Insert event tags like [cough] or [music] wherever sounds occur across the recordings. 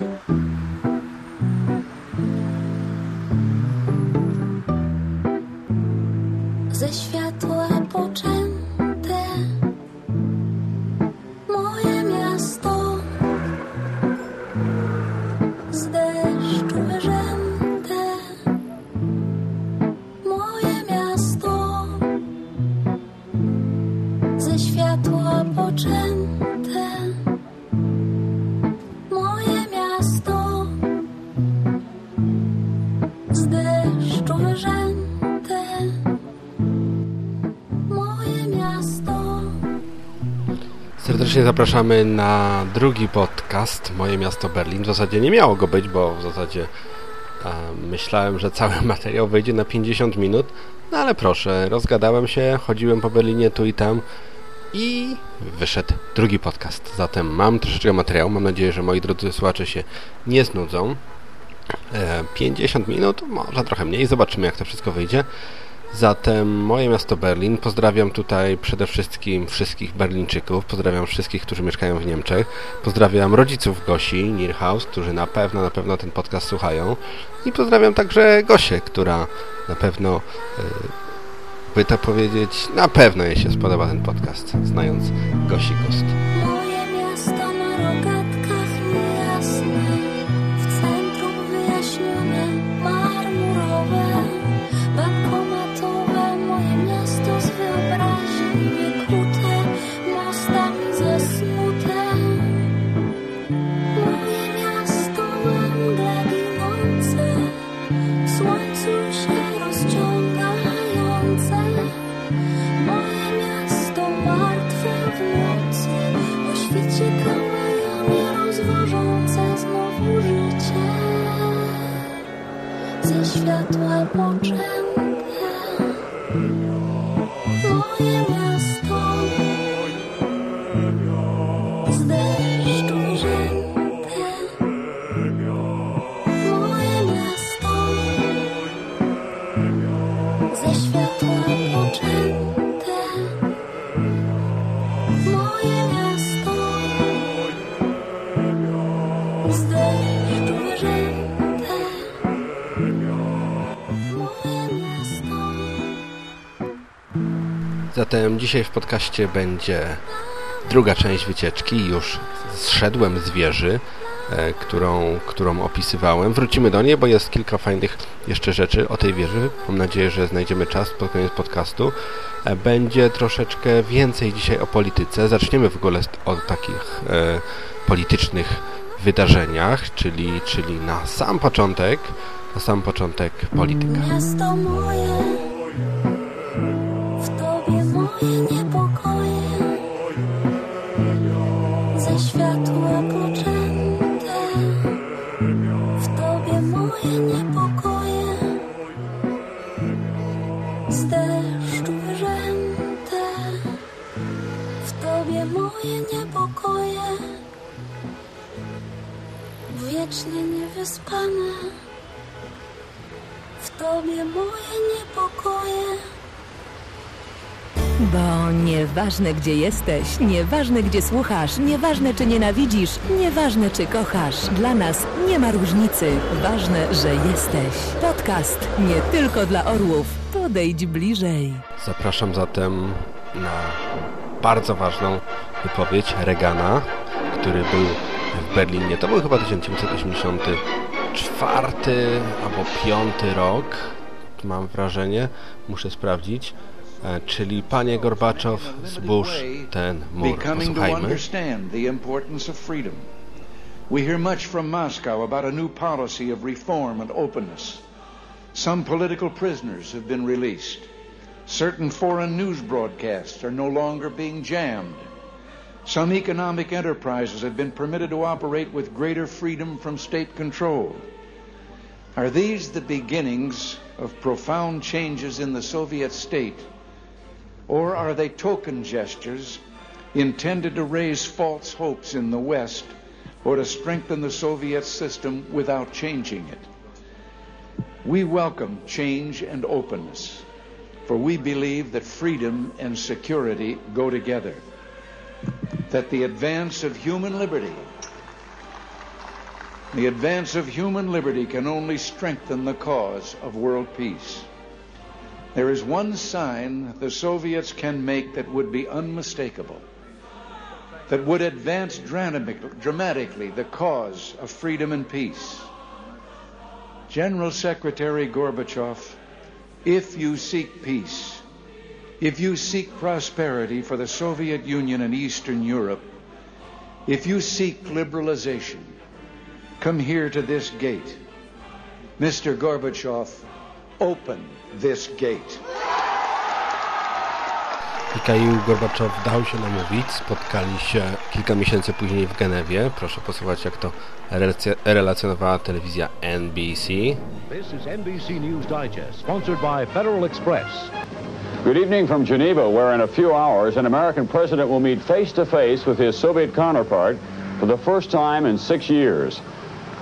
Mm-hmm. Serdecznie zapraszamy na drugi podcast Moje Miasto Berlin. W zasadzie nie miało go być, bo w zasadzie e, myślałem, że cały [laughs] materiał wejdzie na 50 minut. No ale proszę, rozgadałem się, chodziłem po Berlinie tu i tam i wyszedł drugi podcast. Zatem mam troszeczkę materiału. Mam nadzieję, że moi drodzy słuchacze się nie znudzą. E, 50 minut, może trochę mniej. Zobaczymy, jak to wszystko wyjdzie. Zatem moje miasto Berlin. Pozdrawiam tutaj przede wszystkim wszystkich Berlińczyków. Pozdrawiam wszystkich, którzy mieszkają w Niemczech. Pozdrawiam rodziców Gosi Nierhaus, którzy na pewno, na pewno ten podcast słuchają. I pozdrawiam także Gosię, która na pewno, y, by to powiedzieć, na pewno jej się spodoba ten podcast, znając Gosi gust. Światła poczęte, Zatem dzisiaj w podcaście będzie druga część wycieczki. Już zszedłem z wieży, e, którą, którą opisywałem. Wrócimy do niej, bo jest kilka fajnych jeszcze rzeczy o tej wieży. Mam nadzieję, że znajdziemy czas pod koniec podcastu. E, Będzie troszeczkę więcej dzisiaj o polityce. Zaczniemy w ogóle od takich e, politycznych wydarzeniach, czyli, czyli na sam początek, na sam początek polityka. Miasto moje, niewyspane. W tobie moje niepokoje. Bo nieważne gdzie jesteś, nieważne gdzie słuchasz, nieważne czy nienawidzisz, nieważne czy kochasz, dla nas nie ma różnicy. Ważne, że jesteś. Podcast nie tylko dla orłów. Podejdź bliżej. Zapraszam zatem na bardzo ważną wypowiedź Reagana, który był w Berlinie. To był chyba 1984 albo 5 rok, mam wrażenie, muszę sprawdzić. E, Czyli panie Gorbaczow, zbóż ten mur. Posłuchajmy. We hear much from Moscow about a new policy of reform and openness. Some political prisoners have been released. Certain foreign news broadcasts are no longer being jammed. Some economic enterprises have been permitted to operate with greater freedom from state control. Are these the beginnings of profound changes in the Soviet state? Or are they token gestures intended to raise false hopes in the West or to strengthen the Soviet system without changing it? We welcome change and openness, for we believe that freedom and security go together, that the advance of human liberty The advance of human liberty can only strengthen the cause of world peace. There is one sign the Soviets can make that would be unmistakable, that would advance dramatically the cause of freedom and peace. General Secretary Gorbachev, if you seek peace, if you seek prosperity for the Soviet Union and Eastern Europe, if you seek liberalization, come here to this gate. Mr. Gorbachev, open this gate. Mikhail Gorbaczow dał się namówić, spotkali się kilka miesięcy później w Genewie. Proszę posłuchać, jak to relacjonowała telewizja NBC. This is NBC News Digest, sponsored by Federal Express. Good evening from Geneva, where in a few hours an American president will meet face to face with his Soviet counterpart for the first time in six years.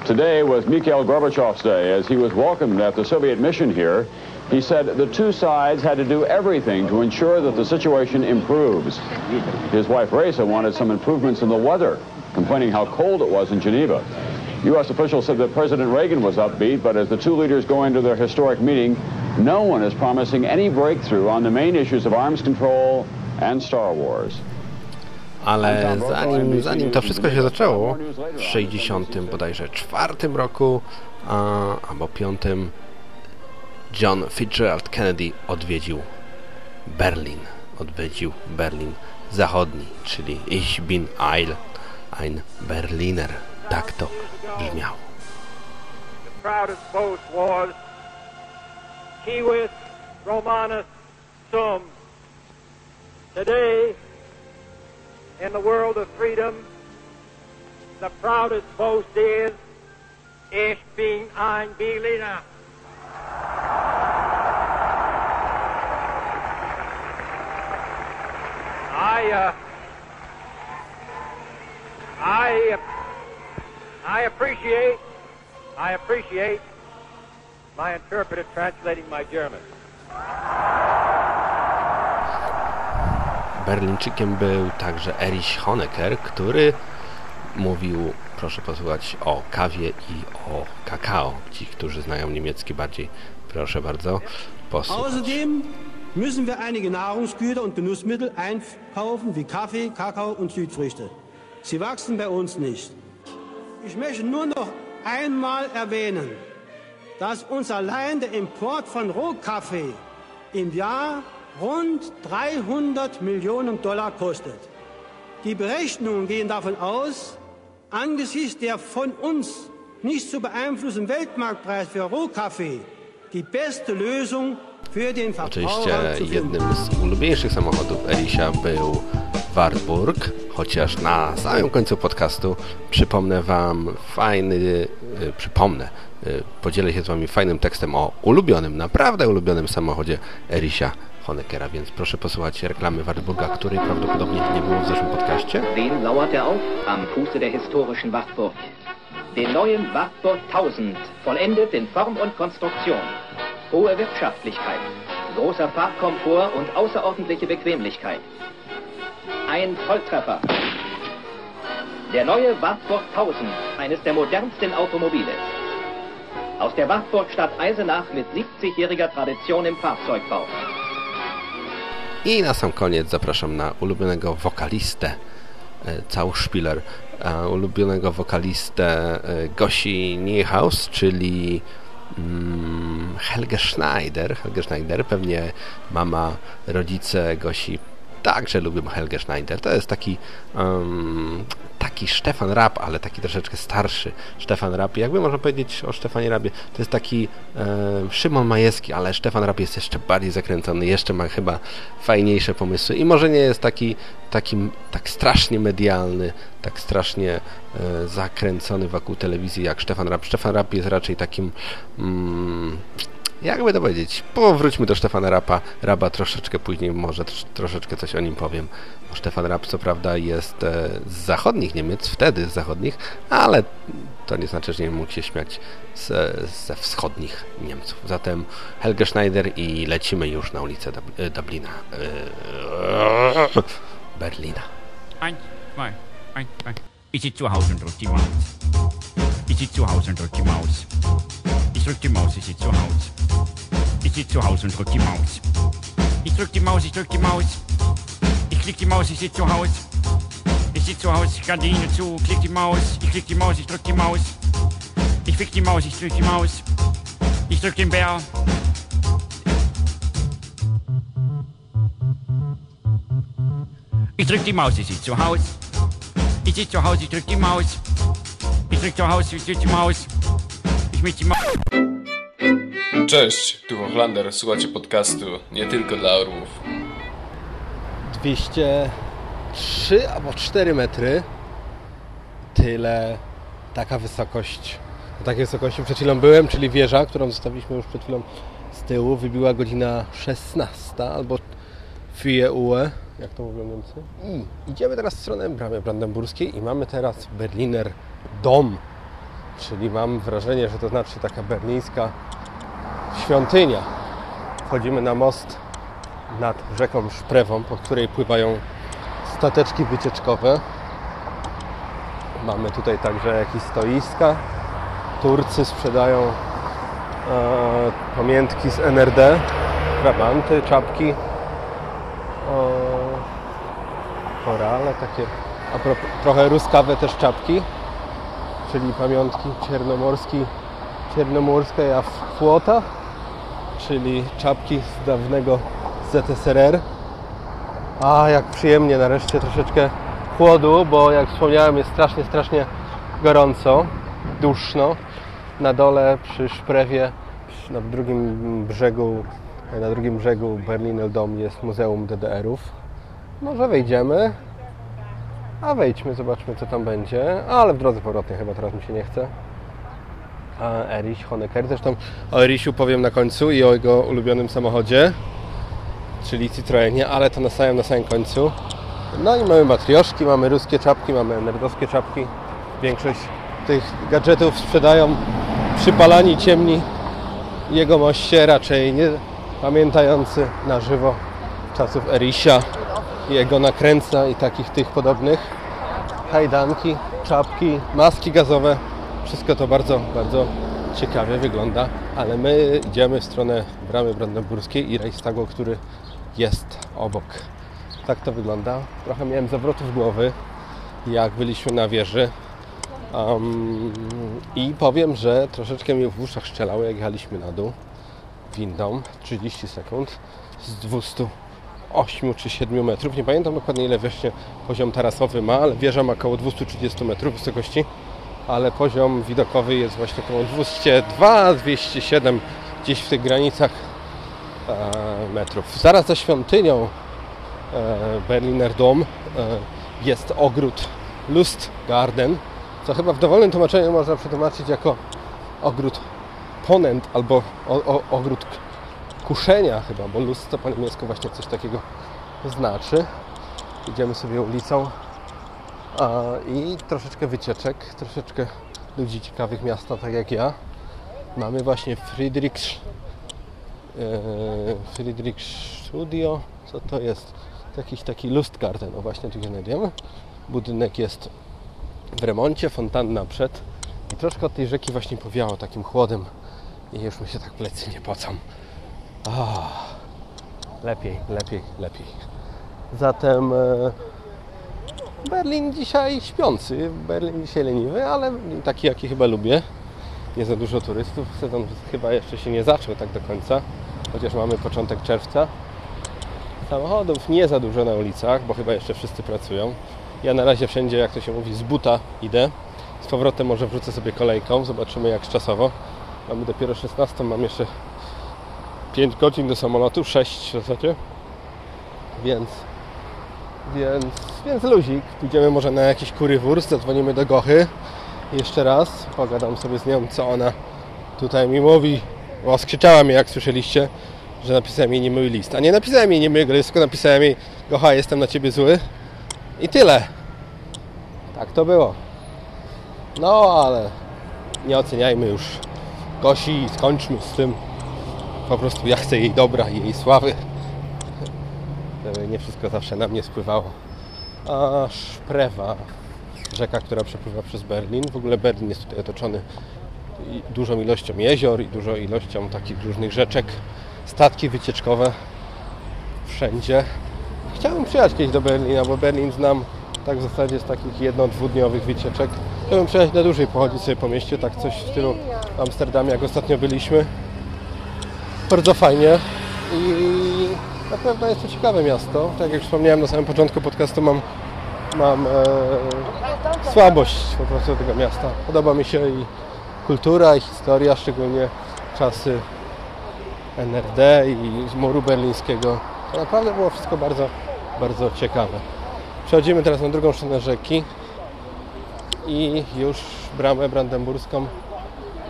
Today was Mikhail Gorbachev's day as he was welcomed at the Soviet mission here. He said the two sides had to do everything to ensure that the situation improves. His wife Reza wanted some improvements in the weather, complaining how cold it was in Geneva. U.S. officials said that President Reagan was upbeat, but as the two leaders go into their historic meeting, no one is promising any breakthrough on the main issues of arms control and Star Wars. ale zanim, zanim to wszystko się zaczęło, w 60 bodajże czwartym roku, a, albo piątym, John Fitzgerald Kennedy odwiedził Berlin. Odwiedził Berlin Zachodni, czyli Ich bin Eil, ein Berliner. Tak to brzmiało. The proudest boast Kiwis Romanus Sum. Today in the world of freedom, the proudest boast is, Ich bin ein Berliner. I, uh, I, I appreciate, I appreciate my interpreter translating my German. Berlińczykiem był także Erich Honecker, który mówił, proszę posłuchać, o kawie i o kakao. Ci, którzy znają niemiecki bardziej, proszę bardzo, posłuchać. Außerdem müssen wir einige Nahrungsgüter und Genussmittel einkaufen, wie Kaffee, Kakao und Südfrüchte. Sie wachsen bei uns nicht. Ich möchte nur noch einmal erwähnen, dass uns allein der Import von Rohkaffee im Jahr rund 300 Millionen Dollar kostet. Die Berechnungen gehen davon aus, angesichts der von uns nicht zu beeinflussenden Weltmarktpreis für Rohkaffee die beste Lösung für den Verbraucher Oczywiście jednym z ulubieńszych samochodów Erisia był Wartburg, chociaż na samym końcu podcastu przypomnę Wam fajny, y, przypomnę, y, podzielę się z Wami fajnym tekstem o ulubionym, naprawdę ulubionym samochodzie Erisia Honeckera, więc proszę posłuchać reklamy Wartburga, której prawdopodobnie nie było w zeszłym podcaście. Wen lauert er auf am Fuße der historischen Wartburg? Den neuen Wartburg 1000, vollendet in Form und Konstruktion. Hohe Wirtschaftlichkeit, großer Fahrkomfort und außerordentliche Bequemlichkeit. Ein Volltreffer. Der neue Wartburg 1000, eines der modernsten Automobile. Aus der Wartburg-Stadt Eisenach mit 70-jähriger Tradition im Fahrzeugbau. I na sam koniec zapraszam na ulubionego wokalistę e, Całszpiler, ulubionego wokalistę e, Gosi Niehaus, czyli mm, Helge Schneider. Helge Schneider, pewnie mama, rodzice Gosi także lubią Helge Schneider. To jest taki um, taki Stefan Rapp, ale taki troszeczkę starszy Stefan Rapp. Jakby można powiedzieć o Stefanie Rapie, to jest taki e, Szymon Majewski, ale Stefan Rapp jest jeszcze bardziej zakręcony, jeszcze ma chyba fajniejsze pomysły i może nie jest taki, taki tak strasznie medialny, tak strasznie e, zakręcony wokół telewizji jak Stefan Rapp. Stefan Rapp jest raczej takim mm, jakby to powiedzieć, powróćmy do Stefana Rapa. Raba troszeczkę później, może troszeczkę coś o nim powiem. Bo Stefan Rap co prawda jest e, z zachodnich Niemiec, wtedy z zachodnich, ale to nie znaczy, że nie mógł się śmiać z, ze wschodnich Niemców. Zatem Helge Schneider i lecimy już na ulicę Dub e, Dublina. Eee, Berlina. Ein, zwei, ein, zwei. Ich zu Hause und die Wand. Ich zu Hause und die Maus. Ich drück die Maus, ich sitze zu Hause. Ich sitze zu Hause und drück die Maus. Ich drück die Maus, ich drück die Maus. Ich klick die Maus, ich sitze zu Hause. Ich sitze zu Hause, Gardine zu, klick die Maus. Ich klick die Maus, ich drück die Maus. Ich fick die Maus, ich drück die Maus. Ich drück den Bär. Ich drück die Maus, ich sitze zu Hause. Ich sitze zu Hause, ich drück die Maus. Ich drück zu Hause, ich drück die Maus. Die Maus. Cześć, tu Hochlander, słuchacie podcastu nie tylko dla orłów. 203 albo 4 metry. Tyle taka wysokość. Na takiej wysokości przed chwilą byłem, czyli wieża, którą zostawiliśmy już przed chwilą z tyłu. Wybiła godzina 16 albo 4 Uhr, jak to mówią Niemcy. I idziemy teraz w stronę bramy brandenburskiej i mamy teraz Berliner Dom. Czyli mam wrażenie, że to znaczy taka berlińska świątynia. Wchodzimy na most nad rzeką Szprewą, po której pływają stateczki wycieczkowe. Mamy tutaj także jakieś stoiska. Turcy sprzedają e, pamiętki z NRD, trabanty, czapki, e, korale, takie a propos, trochę ruskawe też czapki, czyli pamiątki czernomorski, czernomorska flota, czyli czapki z dawnego ZSRR. A jak przyjemnie, nareszcie troszeczkę chłodu, bo jak wspomniałem jest strasznie, strasznie gorąco, duszno. Na dole przy Szprewie, na drugim brzegu, na drugim brzegu Berliner Dom jest Muzeum DDR-ów. Może wejdziemy, a wejdźmy, zobaczmy co tam będzie. Ale w drodze powrotnej chyba teraz mi się nie chce. Erich Honecker. Zresztą o Erisiu powiem na końcu i o jego ulubionym samochodzie, czyli Citroenie, ale to na samym, na samym końcu. No i mamy matrioszki, mamy ruskie czapki, mamy nerdowskie czapki. Większość tych gadżetów sprzedają przypalani ciemni jegomoście, raczej nie pamiętający na żywo czasów Erisia, jego nakręca i takich tych podobnych. Kajdanki, czapki, maski gazowe. Wszystko to bardzo, bardzo ciekawie wygląda, ale my idziemy w stronę bramy brandenburskiej i Reichstagu, który jest obok. Tak to wygląda. Trochę miałem zawrotów głowy, jak byliśmy na wieży. Um, I powiem, że troszeczkę mi w uszach szczelało, jak jechaliśmy na dół windą 30 sekund z 208 czy 7 metrów. Nie pamiętam dokładnie ile właśnie poziom tarasowy ma, ale wieża ma około 230 metrów wysokości, ale poziom widokowy jest właśnie około 202, 207, gdzieś w tych granicach e, metrów. Zaraz za świątynią e, Berliner Dom e, jest ogród Lustgarten, co chyba w dowolnym tłumaczeniu można przetłumaczyć jako ogród ponent albo o, o, ogród kuszenia chyba, bo lust to po niemiecku właśnie coś takiego znaczy. Idziemy sobie ulicą a, i troszeczkę wycieczek, troszeczkę ludzi ciekawych miasta, tak jak ja. Mamy właśnie Friedrichs e, Friedrich Studio, co to jest? Jakiś taki Lustgarten, o właśnie tu się znajdujemy. Budynek jest w remoncie, fontanna przed i troszkę od tej rzeki właśnie powiało takim chłodem i już mi się tak plecy nie pocą. Ah, lepiej, lepiej, lepiej. Zatem e, Berlin dzisiaj śpiący, Berlin dzisiaj leniwy, ale taki jaki chyba lubię. Nie za dużo turystów, sezon chyba jeszcze się nie zaczął tak do końca, chociaż mamy początek czerwca. Samochodów nie za dużo na ulicach, bo chyba jeszcze wszyscy pracują. Ja na razie wszędzie, jak to się mówi, z buta idę. Z powrotem może wrzucę sobie kolejką, zobaczymy jak czasowo. Mamy dopiero 16, mam jeszcze 5 godzin do samolotu, 6 w zasadzie. Więc, więc, więc luzik. Pójdziemy może na jakiś kurywór, zadzwonimy do Gochy. Jeszcze raz, pogadam sobie z nią, co ona tutaj mi mówi. Bo skrzyczała mnie, jak słyszeliście, że napisałem jej niemiły list. A nie napisałem jej niemiłego listu, tylko napisałem jej Gocha, jestem na Ciebie zły. I tyle. Tak to było. No, ale nie oceniajmy już Gosi skończmy z tym. Po prostu ja chcę jej dobra i jej sławy. Żeby nie wszystko zawsze na mnie spływało. A szprewa. rzeka, która przepływa przez Berlin. W ogóle Berlin jest tutaj otoczony dużą ilością jezior i dużą ilością takich różnych rzeczek. Statki wycieczkowe wszędzie. Chciałbym przyjechać kiedyś do Berlina, bo Berlin znam tak w zasadzie z takich jedno-dwudniowych wycieczek. Chciałbym przyjechać na dłużej, pochodzić sobie po mieście, tak coś w stylu w Amsterdamie, jak ostatnio byliśmy. Bardzo fajnie i na pewno jest to ciekawe miasto. Tak jak wspomniałem na samym początku podcastu, mam, mam e, słabość po prostu tego miasta. Podoba mi się i kultura, i historia, szczególnie czasy NRD i muru berlińskiego. To naprawdę było wszystko bardzo, bardzo ciekawe. Przechodzimy teraz na drugą stronę rzeki i już bramę brandenburską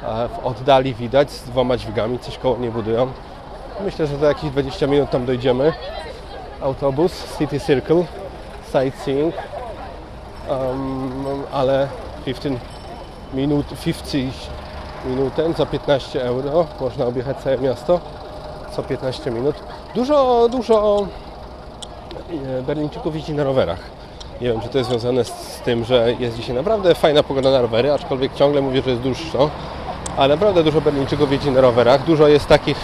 w oddali widać z dwoma dźwigami, coś koło nie budują. Myślę, że za jakieś 20 minut tam dojdziemy. Autobus, City Circle, sightseeing, um, ale 15 minut, 50 minutę za 15 euro można objechać całe miasto co 15 minut. Dużo, dużo e, Berlińczyków jeździ na rowerach. Nie wiem, czy to jest związane z, tym, że jest dzisiaj naprawdę fajna pogoda na rowery, aczkolwiek ciągle mówię, że jest dłuższo. Ale naprawdę dużo Berlińczyków jeździ na rowerach. Dużo jest takich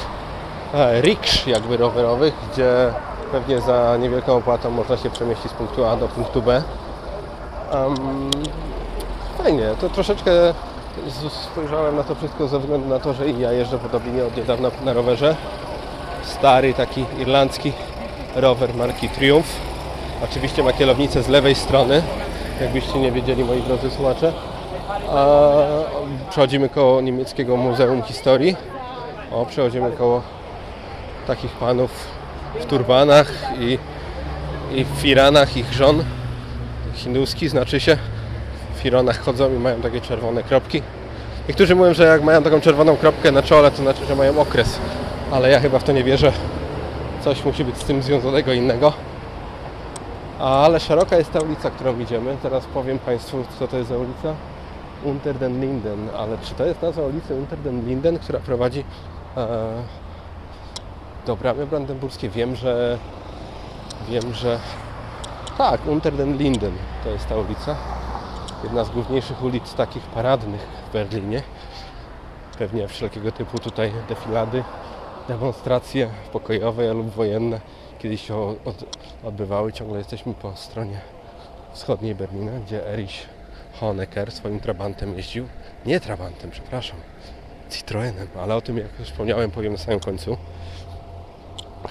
e, riksz jakby rowerowych, gdzie pewnie za niewielką opłatą można się przemieścić z punktu A do punktu B. Um, fajnie, to troszeczkę spojrzałem na to wszystko ze względu na to, że i ja jeżdżę po Dublinie od niedawna na rowerze. Stary taki irlandzki rower marki Triumph. Oczywiście ma kierownicę z lewej strony, jakbyście nie wiedzieli moi drodzy słuchacze. Przechodzimy koło niemieckiego Muzeum Historii. O, przechodzimy koło takich panów w turbanach i, i w firanach ich żon. Hinduski znaczy się. W fironach chodzą i mają takie czerwone kropki. Niektórzy mówią, że jak mają taką czerwoną kropkę na czole, to znaczy, że mają okres. Ale ja chyba w to nie wierzę. Coś musi być z tym związanego innego. Ale szeroka jest ta ulica, którą idziemy. Teraz powiem Państwu, co to jest za ulica. Unter den Linden. Ale czy to jest nazwa ulicy Unter den Linden, która prowadzi e, do bramy brandenburskiej? Wiem, że wiem, że tak, Unter den Linden to jest ta ulica. Jedna z główniejszych ulic takich paradnych w Berlinie. Pewnie wszelkiego typu tutaj defilady, demonstracje pokojowe lub wojenne kiedyś się odbywały. Ciągle jesteśmy po stronie wschodniej Berlina, gdzie Erich Honecker swoim Trabantem jeździł. Nie Trabantem, przepraszam. Citroenem, ale o tym, jak już wspomniałem, powiem na samym końcu.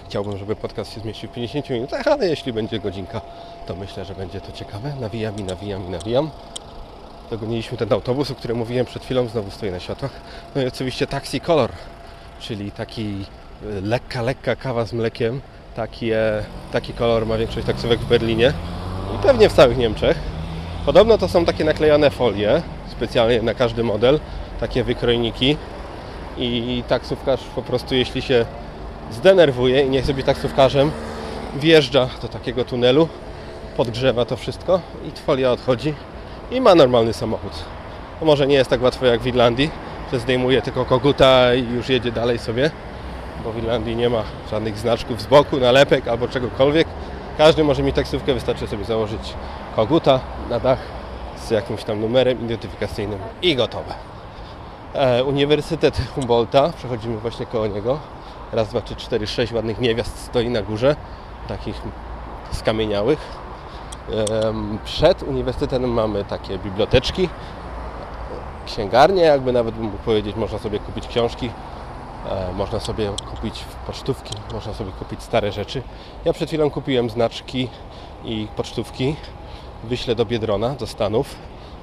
Chciałbym, żeby podcast się zmieścił w 50 minutach, ale jeśli będzie godzinka, to myślę, że będzie to ciekawe. Nawijam i nawijam i nawijam. Dogoniliśmy ten autobus, o którym mówiłem przed chwilą, znowu stoi na światłach. No i oczywiście Taxi Color, czyli taki e, lekka, lekka kawa z mlekiem. Taki, taki kolor ma większość taksówek w Berlinie i pewnie w całych Niemczech. Podobno to są takie naklejone folie, specjalnie na każdy model, takie wykrojniki i taksówkarz po prostu jeśli się zdenerwuje i nie chce być taksówkarzem, wjeżdża do takiego tunelu, podgrzewa to wszystko i folia odchodzi i ma normalny samochód. To może nie jest tak łatwo jak w Irlandii, że zdejmuje tylko koguta i już jedzie dalej sobie, bo w Irlandii nie ma żadnych znaczków z boku, nalepek albo czegokolwiek. Każdy może mieć taksówkę, wystarczy sobie założyć koguta na dach z jakimś tam numerem identyfikacyjnym i gotowe. E, Uniwersytet Humboldta, przechodzimy właśnie koło niego. Raz, dwa, trzy, cztery, sześć ładnych niewiast stoi na górze, takich skamieniałych. Przed uniwersytetem mamy takie biblioteczki, księgarnie, jakby nawet bym mógł powiedzieć, można sobie kupić książki, można sobie kupić pocztówki, można sobie kupić stare rzeczy. Ja przed chwilą kupiłem znaczki i pocztówki, wyślę do Biedrona, do Stanów.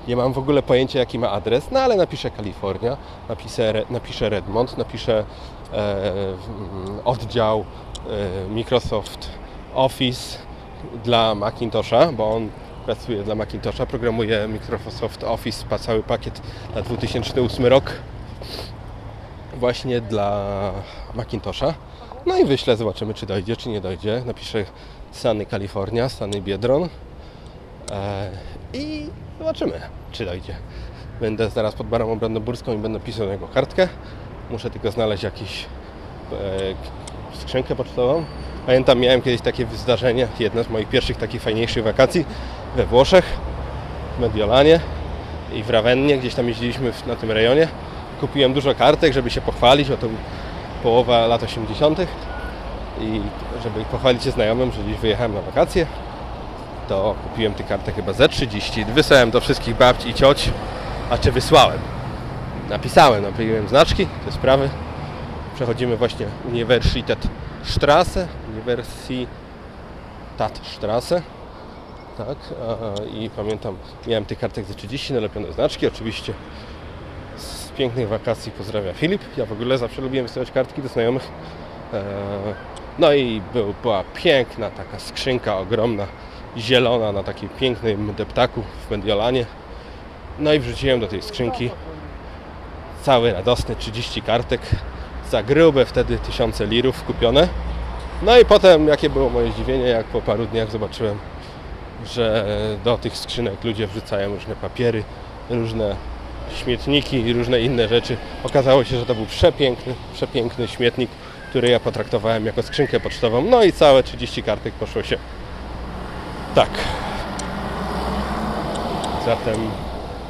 Nie mam w ogóle pojęcia jaki ma adres, no ale napiszę Kalifornia, napiszę, napiszę Redmond, napiszę e, oddział e, Microsoft Office dla Macintosha, bo on pracuje dla Macintosha, programuje Microsoft Office, cały pakiet na 2008 rok właśnie dla Macintosha. No i wyślę, zobaczymy czy dojdzie, czy nie dojdzie. Napiszę Stany Kalifornia, Stany Biedron e, i zobaczymy, czy dojdzie. Będę zaraz pod Baramą Brandenburską i będę pisał na jego kartkę. Muszę tylko znaleźć jakiś e, skrzynkę pocztową Pamiętam, miałem kiedyś takie zdarzenie, jedno z moich pierwszych takich fajniejszych wakacji we Włoszech. w Mediolanie i w Ravennie, gdzieś tam jeździliśmy na tym rejonie. Kupiłem dużo kartek, żeby się pochwalić, bo to połowa lat 80. i żeby pochwalić się znajomym, że gdzieś wyjechałem na wakacje, to kupiłem tych kartek chyba ze 30. Wysłałem do wszystkich babci i cioć, a czy wysłałem? Napisałem, napisałem znaczki, te sprawy. Przechodzimy właśnie Universität Straße, Universitatstraße. Tak, a, i pamiętam, miałem tych kartek za 30, nalepione znaczki, oczywiście pięknych wakacji pozdrawia Filip. Ja w ogóle zawsze lubiłem wysyłać kartki do znajomych. E, No i był, była piękna taka skrzynka ogromna, zielona na takim pięknym deptaku w Mediolanie. No i wrzuciłem do tej skrzynki cały radosny 30 kartek za grube wtedy tysiące lirów kupione. No i potem jakie było moje zdziwienie, jak po paru dniach zobaczyłem, że do tych skrzynek ludzie wrzucają różne papiery, różne śmietniki i różne inne rzeczy. Okazało się, że to był przepiękny, przepiękny śmietnik, który ja potraktowałem jako skrzynkę pocztową. No i całe 30 kartek poszło się tak. Zatem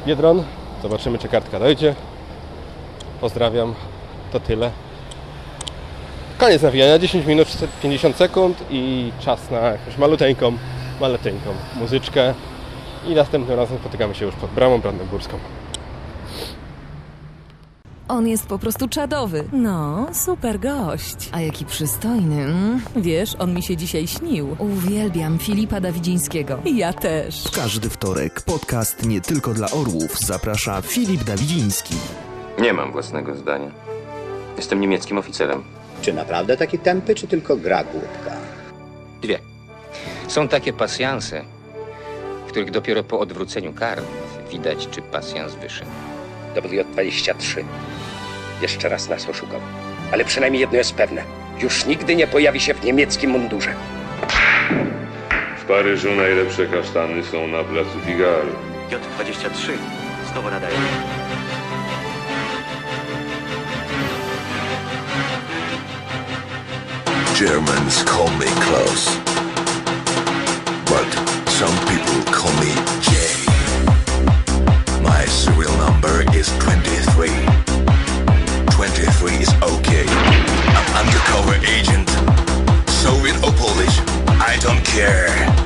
Biedron, zobaczymy czy kartka dojdzie. Pozdrawiam, to tyle. Koniec nawijania, 10 minut 50 sekund i czas na jakąś maluteńką, maleteńką muzyczkę i następnym razem spotykamy się już pod bramą brandenburską. On jest po prostu czadowy. No, super gość. A jaki przystojny. Mm? Wiesz, on mi się dzisiaj śnił. Uwielbiam Filipa Dawidzińskiego. Ja też. W każdy wtorek podcast nie tylko dla orłów zaprasza Filip Dawidziński. Nie mam własnego zdania. Jestem niemieckim oficerem. Czy naprawdę taki tępy, czy tylko gra głupka? Dwie. Są takie pasjanse, w których dopiero po odwróceniu kart widać, czy pasjans wyszedł. WJ-23. Jeszcze raz nas oszukał. Ale przynajmniej jedno jest pewne. Już nigdy nie pojawi się w niemieckim mundurze. W Paryżu najlepsze kasztany są na placu Figaro. J-23. Znowu nadaje. Germans call me Klaus. But some people call me Jay. My serial number is 23. 23 is okay. I'm undercover agent. Polish, I don't care.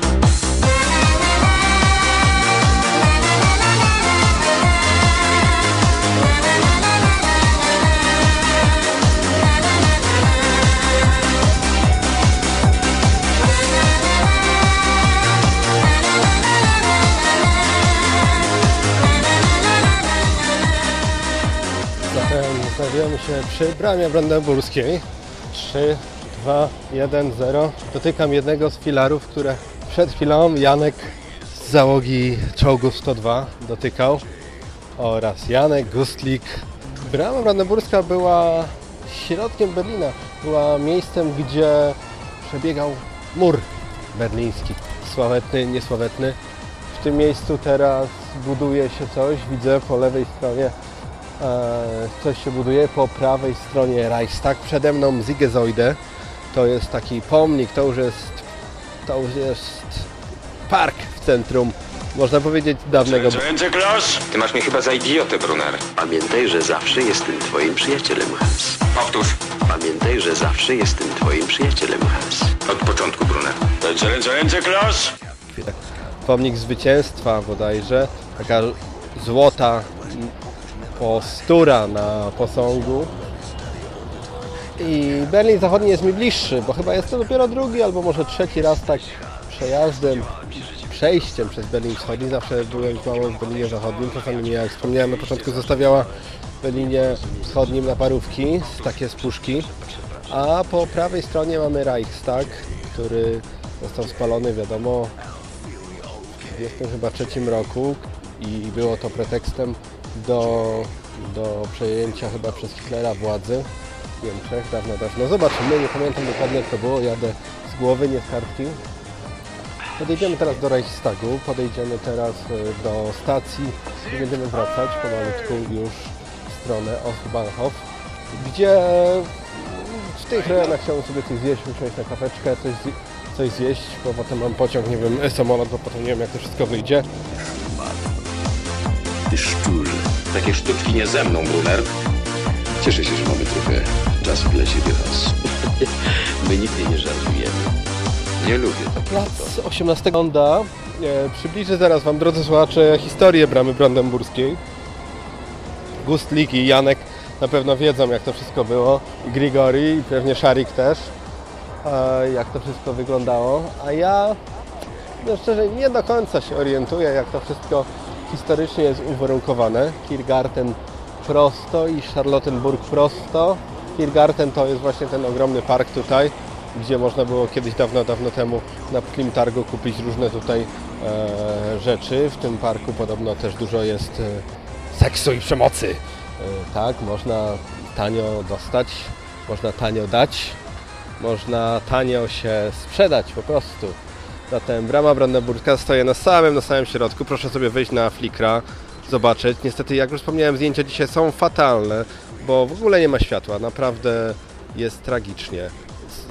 Znajdujemy się przy bramie brandenburskiej. 3, 2, 1, 0. Dotykam jednego z filarów, które przed chwilą Janek z załogi czołgów 102 dotykał. Oraz Janek Gustlik. Brama brandenburska była środkiem Berlina. Była miejscem, gdzie przebiegał mur berliński. Sławetny, niesławetny. W tym miejscu teraz buduje się coś. Widzę po lewej stronie coś się buduje po prawej stronie Reichstag. Przede mną Ziegesäude. To jest taki pomnik, to już jest, to już jest park w centrum, można powiedzieć, dawnego... Ty masz mnie chyba za idiotę, Brunner. Pamiętaj, że zawsze jestem twoim przyjacielem, Hans. Powtórz. Pamiętaj, że zawsze jestem twoim przyjacielem, Hans. Od początku, Brunner. Pomnik zwycięstwa bodajże, taka złota postura na posągu. I Berlin Zachodni jest mi bliższy, bo chyba jest to dopiero drugi albo może trzeci raz tak przejazdem, przejściem przez Berlin Wschodni. Zawsze byłem mamą w Berlinie Zachodnim. Czasami mnie, jak wspomniałem na początku, zostawiała w Berlinie Wschodnim na parówki, takie z puszki. A po prawej stronie mamy Reichstag, który został spalony, wiadomo, w 23 chyba trzecim roku i było to pretekstem do, do przejęcia chyba przez Hitlera władzy w Niemczech dawno, dawno. Zobaczymy, nie pamiętam dokładnie jak to było, jadę z głowy, nie z kartki. Podejdziemy teraz do Reichstagu, podejdziemy teraz y, do stacji i będziemy wracać pomalutku już w stronę Ostbahnhof, gdzie w tych rejonach chciałbym sobie coś zjeść, usiąść na kaweczkę, coś, coś zjeść, bo potem mam pociąg, nie wiem, samolot, bo potem nie wiem jak to wszystko wyjdzie. Ty szczur. Takie sztuczki nie ze mną, Brunner. Cieszę się, że mamy trochę czasu dla siebie, Has. [laughs] My nigdy nie żartujemy. Nie lubię tak. Plac 18 Onda e, przybliży zaraz Wam, drodzy słuchacze, historię bramy brandenburskiej. Gustlik i Janek na pewno wiedzą, jak to wszystko było. I Grigori, i pewnie Szarik też, e, jak to wszystko wyglądało. A ja, no szczerze, nie do końca się orientuję, jak to wszystko historycznie jest uwarunkowane. Kirgarten prosto i Charlottenburg prosto. Kirgarten to jest właśnie ten ogromny park tutaj, gdzie można było kiedyś dawno, dawno temu na Klimtargu kupić różne tutaj e, rzeczy. W tym parku podobno też dużo jest e, seksu i przemocy. E, tak, można tanio dostać, można tanio dać, można tanio się sprzedać po prostu. Zatem brama Brandenburga stoi na samym, na samym środku. Proszę sobie wejść na Flickra, zobaczyć. Niestety, jak już wspomniałem, zdjęcia dzisiaj są fatalne, bo w ogóle nie ma światła. Naprawdę jest tragicznie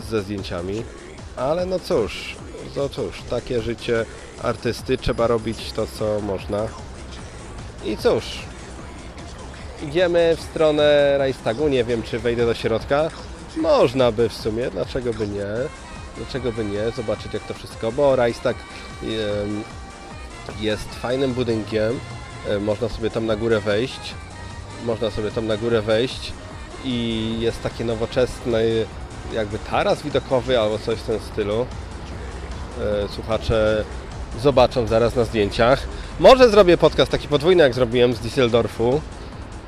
ze zdjęciami. Ale no cóż, no cóż, takie życie artysty, trzeba robić to, co można. I cóż, idziemy w stronę Reichstagu. Nie wiem, czy wejdę do środka. Można by w sumie, dlaczego by nie? Dlaczego by nie? Zobaczyć jak to wszystko, bo em, jest fajnym budynkiem. E, Można sobie tam na górę wejść. Można sobie tam na górę wejść i jest takie nowoczesne jakby taras widokowy albo coś w tym stylu. E, Słuchacze zobaczą zaraz na zdjęciach. Może zrobię podcast taki podwójny jak zrobiłem z Düsseldorfu,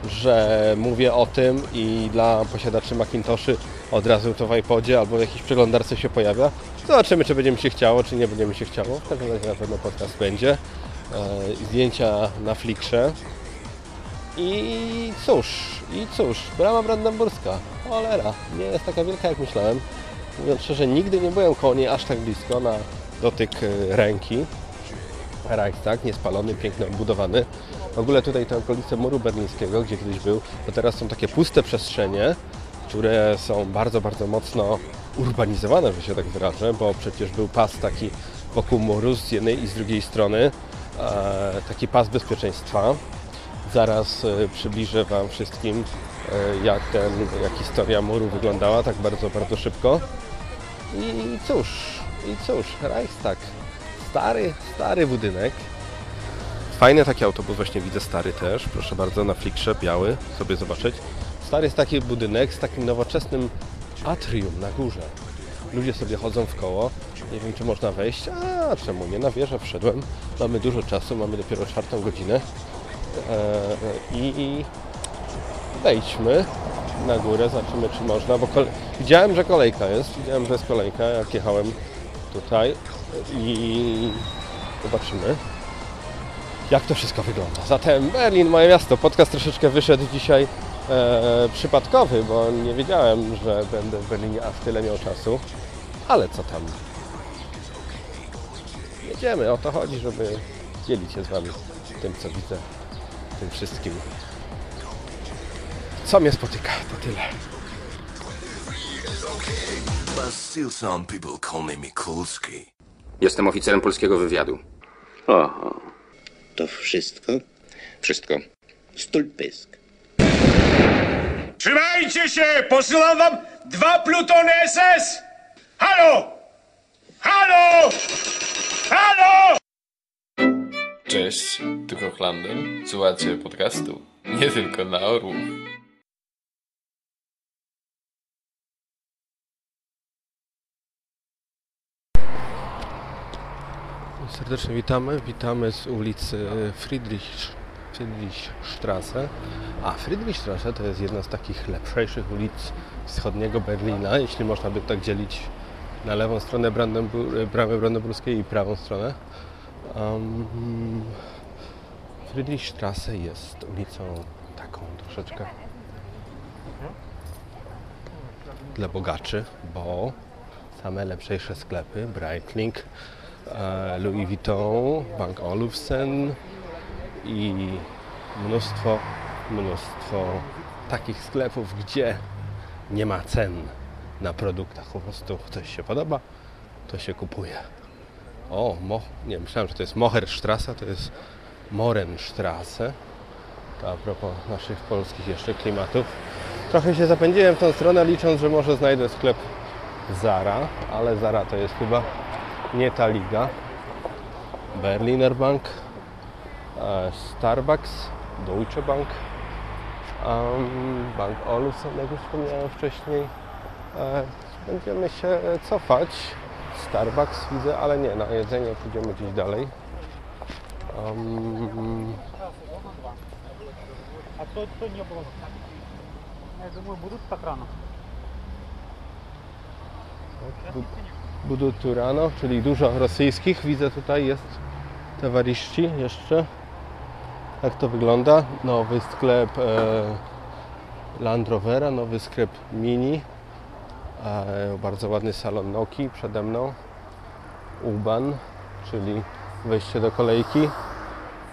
że mówię o tym i dla posiadaczy Macintoshy od razu to w iPodzie albo w jakiejś przeglądarce się pojawia. Zobaczymy, czy będzie mi się chciało, czy nie będzie mi się chciało. W każdym razie na pewno podcast będzie. E, Zdjęcia na Flickrze. I cóż, i cóż, brama brandenburska, cholera, nie jest taka wielka jak myślałem. Mówiąc szczerze, nigdy nie byłem koło niej aż tak blisko na dotyk e, ręki. Reichstag, niespalony, piękny, odbudowany. W ogóle tutaj te okolice muru berlińskiego, gdzie kiedyś był, to teraz są takie puste przestrzenie, które są bardzo, bardzo mocno urbanizowane, że się tak wyrażę, bo przecież był pas taki wokół muru z jednej i z drugiej strony, e, taki pas bezpieczeństwa. Zaraz e, przybliżę Wam wszystkim, e, jak, ten, jak historia muru wyglądała, tak bardzo, bardzo szybko. I cóż, i cóż, Reichstag. Stary, stary budynek. Fajny taki autobus, właśnie widzę stary też. Proszę bardzo, na flikrze, biały, sobie zobaczyć. Stary jest taki budynek z takim nowoczesnym atrium na górze. Ludzie sobie chodzą w koło. Nie wiem, czy można wejść. A, czemu nie? Na wieżę wszedłem. Mamy dużo czasu, mamy dopiero czwartą godzinę. Eee, I i wejdźmy na górę, zobaczymy, czy można, bo kole... widziałem, że kolejka jest. Widziałem, że jest kolejka, jak jechałem tutaj i zobaczymy jak to wszystko wygląda. Zatem Berlin, moje miasto. Podcast troszeczkę wyszedł dzisiaj e, przypadkowy, bo nie wiedziałem, że będę w Berlinie aż tyle miał czasu. Ale co tam? Jedziemy, o to chodzi, żeby dzielić się z Wami tym, co widzę, tym wszystkim. Co mnie spotyka, to tyle. Jestem oficerem polskiego wywiadu. Aha. To wszystko? Wszystko. Stulpysk. Trzymajcie się! Posyłam wam dwa plutony SS! Halo! Halo! Halo! Cześć, tu Hochlander. Słuchacie podcastu nie tylko na Orłów. Serdecznie witamy. Witamy z ulicy Friedrich, Friedrichstraße. A Friedrichstraße to jest jedna z takich lepszych ulic wschodniego Berlina, jeśli można by tak dzielić na lewą stronę Brandenbur- bramy brandenburskiej i prawą stronę. Um, Friedrichstraße jest ulicą taką troszeczkę dla bogaczy, bo same lepsze sklepy, Breitling, e, Louis Vuitton, Bank Olufsen i mnóstwo, mnóstwo takich sklepów, gdzie nie ma cen na produktach. Po prostu coś się podoba, to się kupuje. O, mo, nie myślałem, że to jest Moherstrasse, to jest Morenstrasse. To a propos naszych polskich jeszcze klimatów. Trochę się zapędziłem w tą stronę, licząc, że może znajdę sklep Zara, ale Zara to jest chyba nie ta liga. Berliner Bank, e, Starbucks, Deutsche Bank, um, Bank Olufsen, jak już wspomniałem wcześniej. E, będziemy się cofać. Starbucks widzę, ale nie, na jedzenie pójdziemy gdzieś dalej. Um, А то, то не было. Я думаю, будут так рано. Bu- Budu Turano, czyli dużo rosyjskich. Widzę tutaj jest towariści jeszcze. Jak to wygląda? Nowy sklep e, Land Rovera, nowy sklep Mini. E, bardzo ładny salon Noki przede mną. Uban, czyli wejście do kolejki.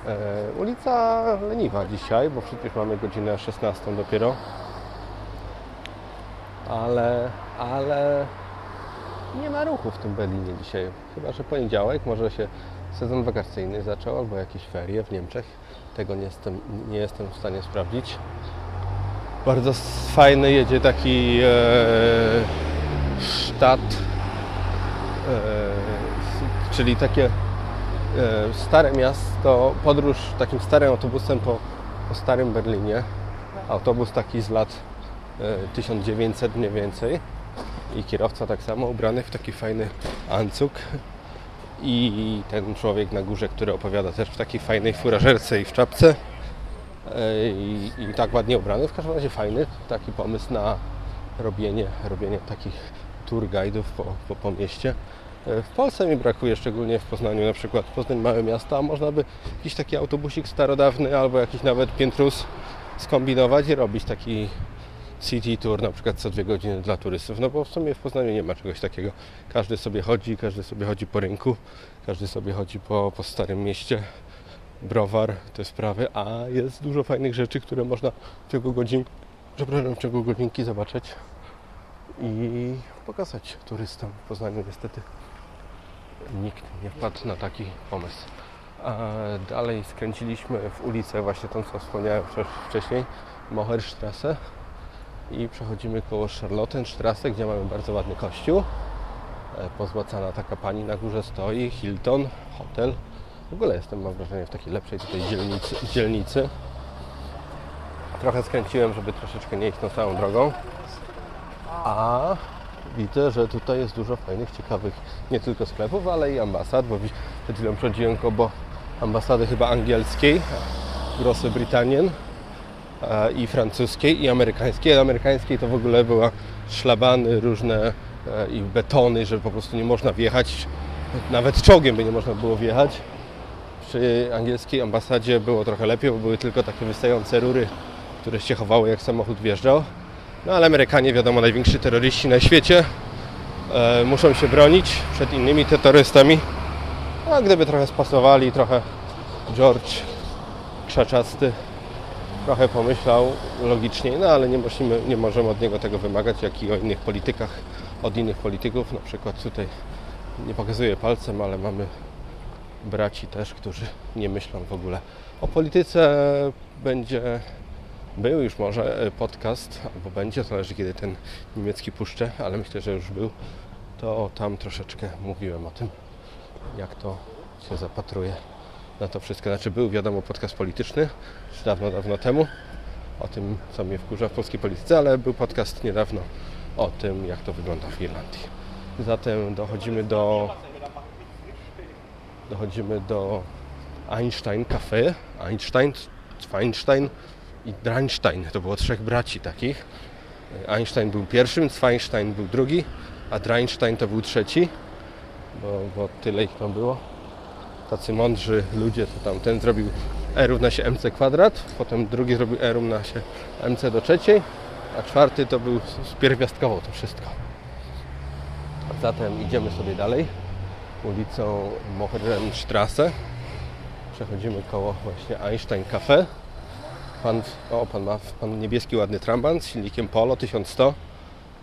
E, ulica leniwa dzisiaj, bo przecież mamy godzinę 16 dopiero. Ale, ale nie ma ruchu w tym Berlinie dzisiaj. Chyba, że poniedziałek, może się sezon wakacyjny zaczął, albo jakieś ferie w Niemczech. Tego nie jestem, nie jestem w stanie sprawdzić. Bardzo fajny jedzie taki e, sztat, e, czyli takie e, stare miasto, podróż takim starym autobusem po, po starym Berlinie. Autobus taki z lat e, 1900 mniej więcej i kierowca tak samo ubrany w taki fajny ancuk i ten człowiek na górze, który opowiada też w takiej fajnej furażerce i w czapce E, i, i tak ładnie ubrany, w każdym razie fajny taki pomysł na robienie, robienie takich tour guide'ów po, po, po mieście. E, W Polsce mi brakuje, szczególnie w Poznaniu na przykład. Poznań małe miasto, a można by jakiś taki autobusik starodawny albo jakiś nawet piętrus skombinować i robić taki city tour na przykład co dwie godziny dla turystów, no bo w sumie w Poznaniu nie ma czegoś takiego. Każdy sobie chodzi, każdy sobie chodzi po rynku, każdy sobie chodzi po, po starym mieście, browar, te sprawy, a jest dużo fajnych rzeczy, które można w ciągu godzin, przepraszam, w ciągu godzinki zobaczyć i pokazać turystom. W Poznaniu niestety nikt nie wpadł na taki pomysł. A dalej skręciliśmy w ulicę, właśnie tą, co wspomniałem wcześ- wcześniej, Moherstrasse i przechodzimy koło Charlottenstrasse, gdzie mamy bardzo ładny kościół. E, Pozłacana taka pani na górze stoi, Hilton, hotel. W ogóle jestem, mam wrażenie, w takiej lepszej tutaj dzielnicy. dzielnicy. Trochę skręciłem, żeby troszeczkę nie iść tą samą drogą. A widzę, że tutaj jest dużo fajnych, ciekawych nie tylko sklepów, ale i ambasad, bo przed chwilą przechodziłem koło ambasady chyba angielskiej, Grosse Britannien e, i francuskiej i amerykańskiej. Amerykańskiej to w ogóle była szlabany różne e, i betony, że po prostu nie można wjechać. Nawet czołgiem by nie można było wjechać. Przy angielskiej ambasadzie było trochę lepiej, bo były tylko takie wystające rury, które się chowały jak samochód wjeżdżał. No ale Amerykanie, wiadomo, najwięksi terroryści na świecie, e, muszą się bronić przed innymi terrorystami. A gdyby trochę spasowali, trochę George krzaczasty trochę pomyślał logicznie, no ale nie, musimy, nie możemy od niego tego wymagać, jak i o innych politykach, od innych polityków. Na przykład tutaj nie pokazuję palcem, ale mamy braci też, którzy nie myślą w ogóle o polityce. Będzie, był już może podcast, albo będzie, zależy kiedy ten niemiecki puszczę, ale myślę, że już był. To tam troszeczkę mówiłem o tym, jak to się zapatruje na to wszystko. Znaczy był, wiadomo, podcast polityczny dawno, dawno temu o tym, co mnie wkurza w polskiej polityce, ale był podcast niedawno o tym, jak to wygląda w Irlandii. Zatem dochodzimy do dochodzimy do Einstein Cafe. Einstein, Zweinstein i Dreinstein. To było trzech braci takich. Einstein był pierwszym, Zweinstein był drugi, a Dreinstein to był trzeci, bo, bo tyle ich tam było. Tacy mądrzy ludzie, to tam ten zrobił E równa się mc kwadrat, potem drugi zrobił E równa się mc do trzeciej, a czwarty to był spierwiastkowo to wszystko. Zatem idziemy sobie dalej ulicą Moherenstrasse. Przechodzimy koło właśnie Einstein Cafe. Pan, o, pan ma pan niebieski ładny tramban z silnikiem Polo 1100.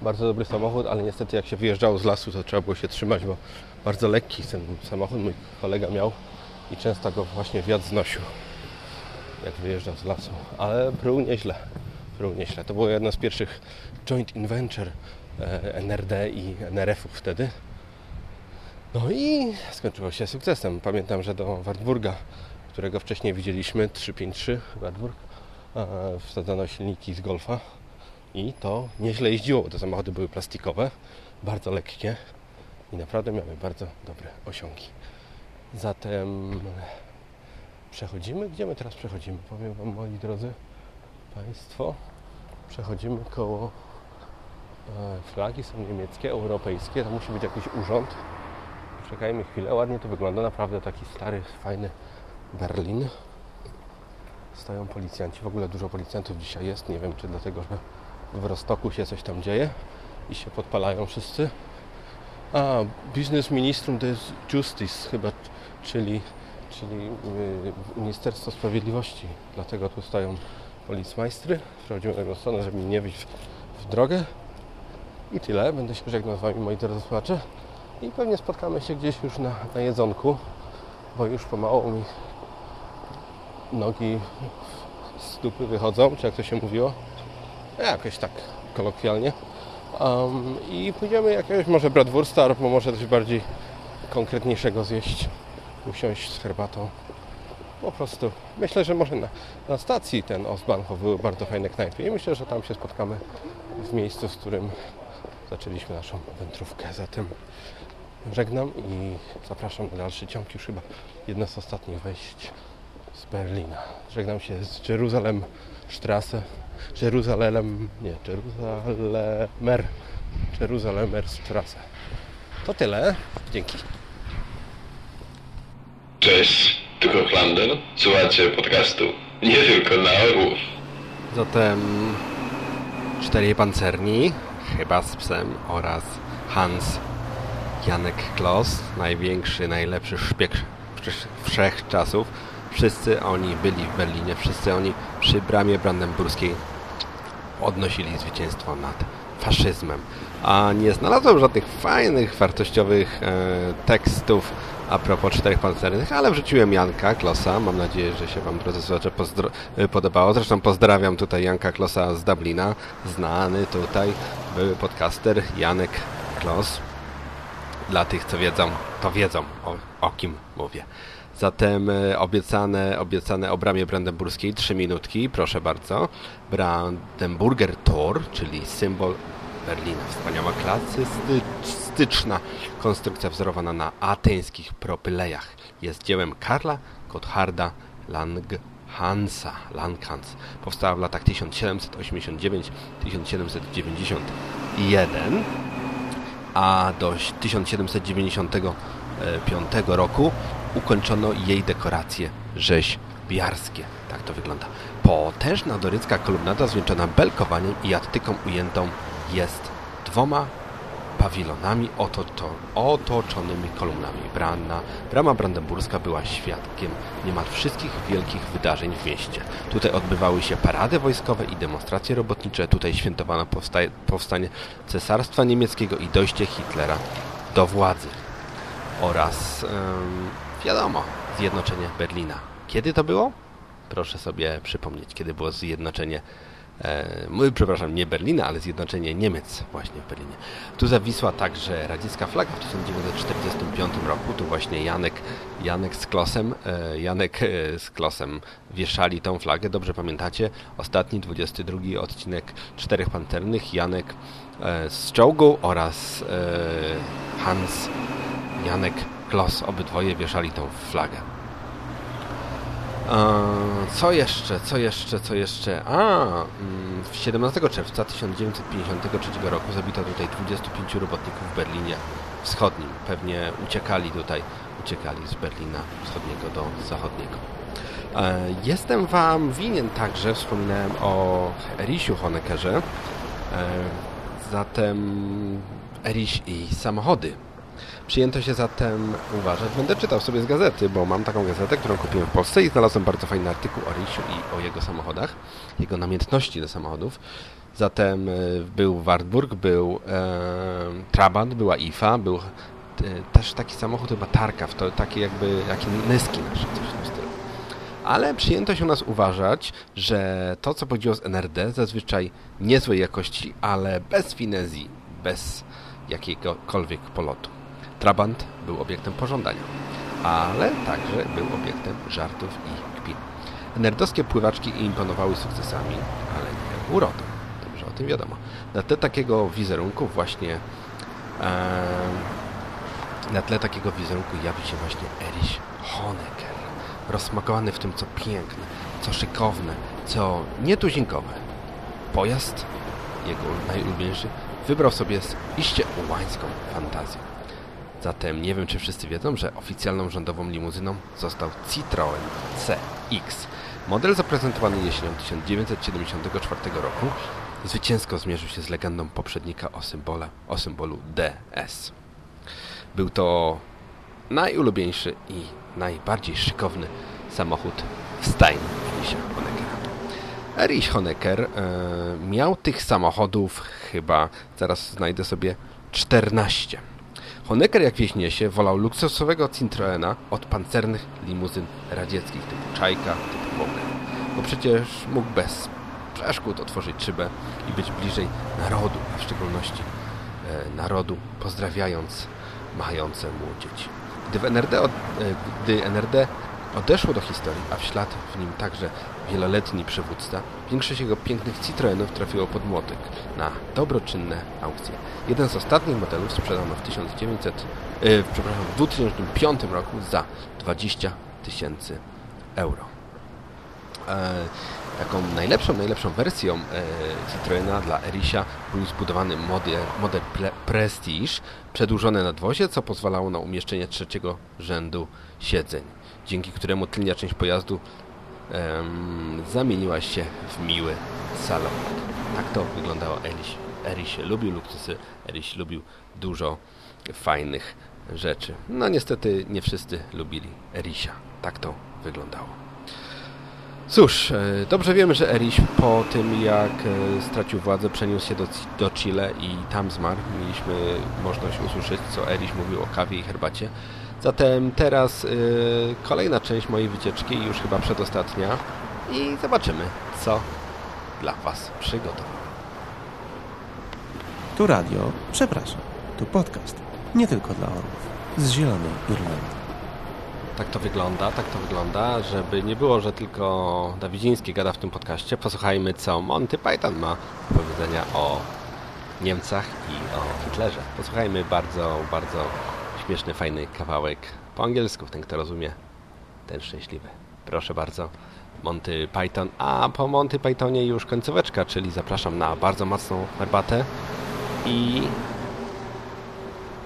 Bardzo dobry samochód, ale niestety jak się wyjeżdżało z lasu, to trzeba było się trzymać, bo bardzo lekki ten samochód mój kolega miał i często go właśnie wiatr znosił. Jak wyjeżdżał z lasu, ale pruł nieźle. Pruł nieźle. To było jedno z pierwszych joint inventure e, NRD i NRF-ów wtedy. No i skończyło się sukcesem. Pamiętam, że do Wartburga, którego wcześniej widzieliśmy, 353 Wartburg, e, wsadzono silniki z Golfa i to nieźle jeździło, bo te samochody były plastikowe, bardzo lekkie i naprawdę miały bardzo dobre osiągi. Zatem przechodzimy. Gdzie my teraz przechodzimy? Powiem Wam, moi drodzy Państwo, przechodzimy koło e, flagi, są niemieckie, europejskie, to musi być jakiś urząd. Czekajmy chwilę, ładnie to wygląda, naprawdę taki stary, fajny Berlin. Stoją policjanci, w ogóle dużo policjantów dzisiaj jest, nie wiem czy dlatego, że w Rostoku się coś tam dzieje i się podpalają wszyscy. A, Business Ministrum to jest Justice chyba, czyli, czyli y, Ministerstwo Sprawiedliwości. Dlatego tu stoją policmajstry. Sprawdzimy tego stronę, żeby mi nie wyjść w, drogę. I tyle. Będę się żegnał z Wami, moi drodzy słuchacze. I pewnie spotkamy się gdzieś już na, na jedzonku, bo już pomału mi nogi z stupy wychodzą, czy jak to się mówiło. Jakoś tak kolokwialnie. Um, I pójdziemy jakiegoś może bratwursta, albo może coś bardziej konkretniejszego zjeść. Usiąść z herbatą. Po prostu. Myślę, że może na, na stacji ten Ostbahnhof były bardzo fajne knajpy i myślę, że tam się spotkamy w miejscu, w którym zaczęliśmy naszą wędrówkę. Zatem żegnam i zapraszam na dalszy ciąg. Już chyba jedno z ostatnich wejść z Berlina. Żegnam się z Jeruzalem Strasse. Jeruzalem, nie, Jeruzalemer. Jeruzalemer Strasse. To tyle. Dzięki. Cześć, tu Hochlander. Słuchajcie podcastu nie tylko dla orłów. Zatem czterej pancerni, chyba z psem oraz Hans Janek Kloss, największy, najlepszy szpieg wszechczasów. Wszyscy oni byli w Berlinie, wszyscy oni przy bramie brandenburskiej odnosili zwycięstwo nad faszyzmem. A nie znalazłem żadnych fajnych, wartościowych e, tekstów a propos czterech pancernych, ale wrzuciłem Janka Klosa. Mam nadzieję, że się Wam, drodzy słuchacze, podobało. Zresztą pozdrawiam tutaj Janka Klosa z Dublina, znany tutaj były podcaster Janek Klos. Dla tych, co wiedzą, to wiedzą, o, o kim mówię. Zatem e, obiecane, obiecane o bramie brandenburskiej, trzy minutki, proszę bardzo. Brandenburger Tor, czyli symbol Berlina. Wspaniała klasystyczna konstrukcja wzorowana na ateńskich propylejach. Jest dziełem Karla Gottharda Langhansa. Langhans. Powstała w latach 1789-1791, a do 1795 roku ukończono jej dekoracje rzeźbiarskie. Tak to wygląda. Potężna dorycka kolumnata zwieńczona belkowaniem i attyką ujętą jest dwoma pawilonami otoczonymi kolumnami. Brana, brama brandenburska była świadkiem niemal wszystkich wielkich wydarzeń w mieście. Tutaj odbywały się parady wojskowe i demonstracje robotnicze. Tutaj świętowano powstanie Cesarstwa Niemieckiego i dojście Hitlera do władzy. Oraz, ym, wiadomo, zjednoczenie Berlina. Kiedy to było? Proszę sobie przypomnieć, kiedy było zjednoczenie e, przepraszam, nie Berlina, ale zjednoczenie Niemiec właśnie w Berlinie. Tu zawisła także radziecka flaga w 1945 roku. Tu właśnie Janek, Janek z Klosem, e, Janek e, z Klosem wieszali tą flagę. Dobrze pamiętacie? Ostatni, 22 odcinek Czterech Panternych. Janek e, z czołgu oraz e, Hans Janek Klos. Obydwoje wieszali tą flagę. Co jeszcze, co jeszcze, co jeszcze? A, 17 mm, czerwca 1953 roku zabito tutaj 25 robotników w Berlinie Wschodnim. Pewnie uciekali tutaj, uciekali z Berlina Wschodniego do Zachodniego. E, jestem Wam winien także, wspominałem o Erisiu Honeckerze, e, zatem Eriś i samochody Przyjęto się zatem uważać. Będę czytał sobie z gazety, bo mam taką gazetę, którą kupiłem w Polsce i znalazłem bardzo fajny artykuł o Rysiu i o jego samochodach, jego namiętności do samochodów. Zatem e, był Wartburg, był e, Trabant, była IFA, był e, też taki samochód chyba Tarkaw, to taki jakby, jaki Nyski nasz, coś w tym stylu. Ale przyjęto się u nas uważać, że to, co pochodziło z NRD, zazwyczaj niezłej jakości, ale bez finezji, bez jakiegokolwiek polotu. Trabant był obiektem pożądania, ale także był obiektem żartów i kpin. Nerdowskie pływaczki imponowały sukcesami, ale nie urodą. Dobrze o tym wiadomo. Na tle takiego wizerunku właśnie na tle takiego wizerunku jawi się właśnie Erich Honecker. Rozsmakowany w tym, co piękne, co szykowne, co nietuzinkowe. Pojazd, jego najulubieńszy, wybrał sobie z iście ułańską fantazję. Zatem nie wiem, czy wszyscy wiedzą, że oficjalną rządową limuzyną został Citroën CX. Model zaprezentowany jesienią 1974 roku zwycięsko zmierzył się z legendą poprzednika o, symbole, o symbolu DS. Był to najulubieńszy i najbardziej szykowny samochód w stajni Honeckera. Erich Honecker e, miał tych samochodów chyba, zaraz znajdę sobie, 14. Honecker, jak wieś niesie, wolał luksusowego Citroena od pancernych limuzyn radzieckich typu Czajka, typu Wołga. Bo przecież mógł bez przeszkód otworzyć szybę i być bliżej narodu, a w szczególności e, narodu, pozdrawiając machające mu dzieci. Gdy, NRD od, e, gdy NRD odeszło do historii, a w ślad w nim także wieloletni przywódca, większość jego pięknych Citroenów trafiło pod młotek na dobroczynne aukcje. Jeden z ostatnich modelów sprzedano w 1900, yy, przepraszam, w 2005 roku za 20 tysięcy euro. E, taką najlepszą, najlepszą wersją e, Citroena dla Erisia był zbudowany model, model Prestige, przedłużony nadwozie, co pozwalało na umieszczenie trzeciego rzędu siedzeń, dzięki któremu tylnia część pojazdu em, zamieniła się w miły salon. Tak to wyglądało Eriś. Eriś lubił luksusy, Eriś lubił dużo fajnych rzeczy. No niestety nie wszyscy lubili Erisia. Tak to wyglądało. Cóż, e, dobrze wiemy, że Erich po tym jak e, stracił władzę przeniósł się do, do Chile i tam zmarł. Mieliśmy możliwość usłyszeć, co Erich mówił o kawie i herbacie. Zatem teraz yy, kolejna część mojej wycieczki, już chyba przedostatnia i zobaczymy, co dla Was przygotowałem. Tu radio, przepraszam, tu podcast, nie tylko dla orłów, z Zielonej Irlandii. Tak to wygląda, tak to wygląda, żeby nie było, że tylko Dawidziński gada w tym podcaście. Posłuchajmy, co Monty Python ma do powiedzenia o Niemcach i o Hitlerze. Posłuchajmy bardzo, bardzo śmieszny, fajny kawałek po angielsku, ten kto rozumie, ten szczęśliwy. Proszę bardzo, Monty Python. A po Monty Pythonie już końcóweczka, czyli zapraszam na bardzo mocną herbatę i